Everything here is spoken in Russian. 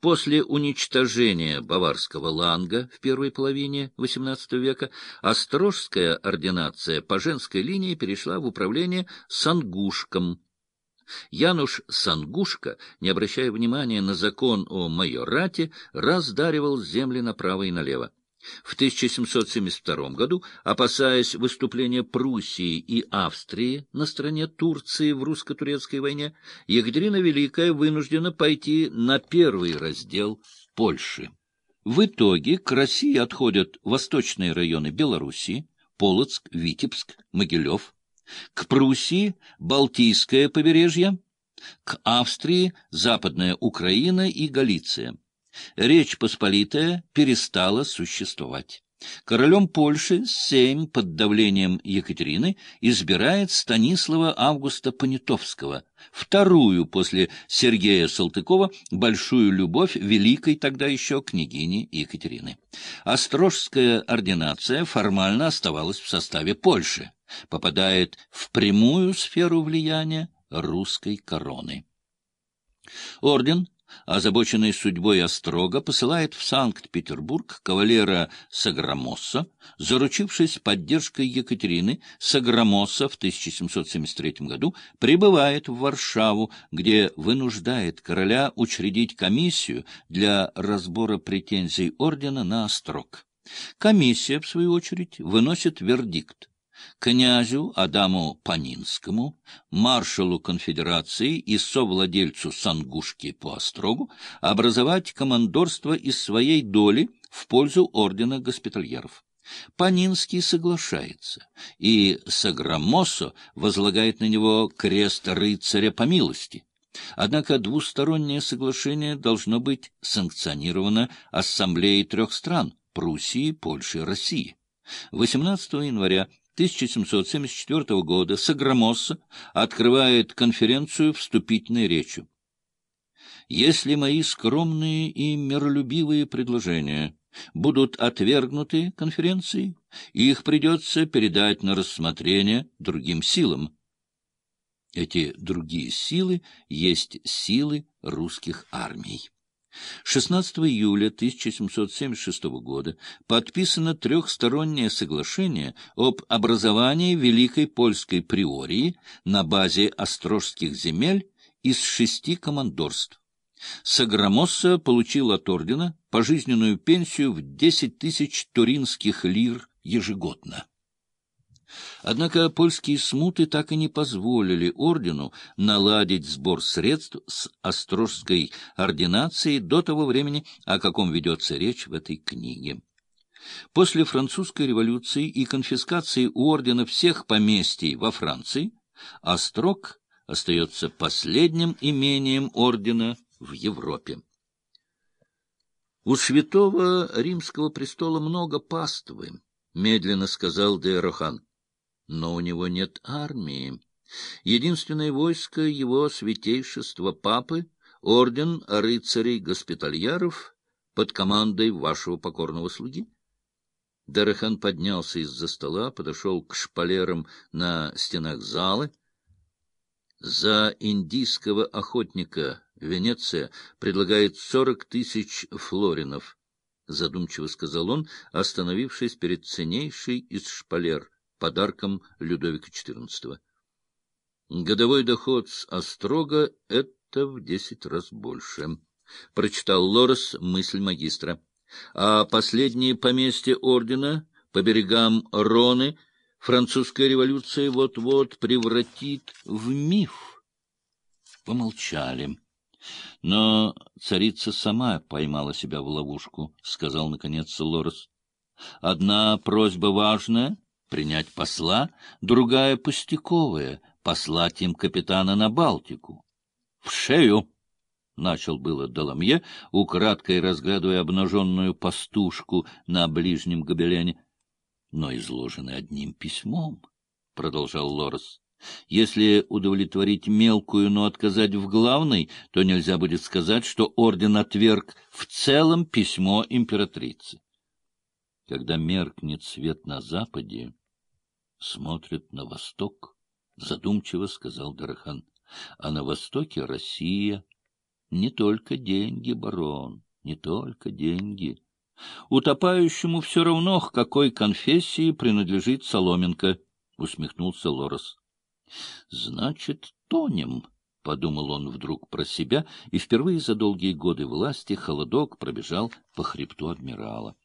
После уничтожения баварского ланга в первой половине XVIII века Острожская ординация по женской линии перешла в управление Сангушком. Януш Сангушка, не обращая внимания на закон о майорате, раздаривал земли направо и налево. В 1772 году, опасаясь выступления Пруссии и Австрии на стороне Турции в русско-турецкой войне, Екатерина Великая вынуждена пойти на первый раздел Польши. В итоге к России отходят восточные районы Белоруссии, Полоцк, Витебск, Могилев, к Пруссии — Балтийское побережье, к Австрии — Западная Украина и Галиция. Речь Посполитая перестала существовать. Королем Польши Сейм под давлением Екатерины избирает Станислава Августа Понятовского, вторую после Сергея Салтыкова большую любовь великой тогда еще княгини Екатерины. Острожская ординация формально оставалась в составе Польши, попадает в прямую сферу влияния русской короны. Орден озабоченный судьбой Острога, посылает в Санкт-Петербург кавалера Саграмосса, заручившись поддержкой Екатерины, Саграмосса в 1773 году прибывает в Варшаву, где вынуждает короля учредить комиссию для разбора претензий ордена на Острог. Комиссия, в свою очередь, выносит вердикт князю Адаму Панинскому, маршалу конфедерации и совладельцу Сангушки по Острогу образовать командорство из своей доли в пользу ордена госпитальеров. Панинский соглашается, и Саграмосо возлагает на него крест рыцаря по милости. Однако двустороннее соглашение должно быть санкционировано Ассамблеей трех стран – Пруссии, Польши и России. 18 января 1774 года Саграмосса открывает конференцию вступительной речью. Если мои скромные и миролюбивые предложения будут отвергнуты конференцией, их придется передать на рассмотрение другим силам. Эти другие силы есть силы русских армий. 16 июля 1776 года подписано трехстороннее соглашение об образовании Великой Польской приории на базе острожских земель из шести командорств. Саграмосса получил от ордена пожизненную пенсию в 10 тысяч туринских лир ежегодно. Однако польские смуты так и не позволили ордену наладить сбор средств с Острожской ординацией до того времени, о каком ведется речь в этой книге. После французской революции и конфискации у ордена всех поместий во Франции Острог остается последним имением ордена в Европе. У святого римского престола много паствы, — медленно сказал де Рохан но у него нет армии. Единственное войско его святейшества папы — орден рыцарей-госпитальяров под командой вашего покорного слуги. Дарахан поднялся из-за стола, подошел к шпалерам на стенах залы. За индийского охотника Венеция предлагает сорок тысяч флоринов, — задумчиво сказал он, остановившись перед ценнейшей из шпалер — подарком Людовика XIV. Годовой доход с Острога — это в десять раз больше. Прочитал Лорес мысль магистра. А последние поместья ордена по берегам Роны французская революция вот-вот превратит в миф. Помолчали. Но царица сама поймала себя в ловушку, — сказал, наконец, Лорес. Одна просьба важная принять посла, другая пустяковая — послать им капитана на Балтику. — В шею! — начал было Доломье, украдкой разглядывая обнаженную пастушку на ближнем гобелене. — Но изложены одним письмом, — продолжал Лорес. — Если удовлетворить мелкую, но отказать в главной, то нельзя будет сказать, что орден отверг в целом письмо императрицы. Когда меркнет свет на западе, смотрит на восток, — задумчиво сказал Дарахан. — А на востоке Россия, Не только деньги, барон, не только деньги. Утопающему все равно, к какой конфессии принадлежит Соломенко, — усмехнулся Лорес. — Значит, тонем, — подумал он вдруг про себя, и впервые за долгие годы власти холодок пробежал по хребту адмирала.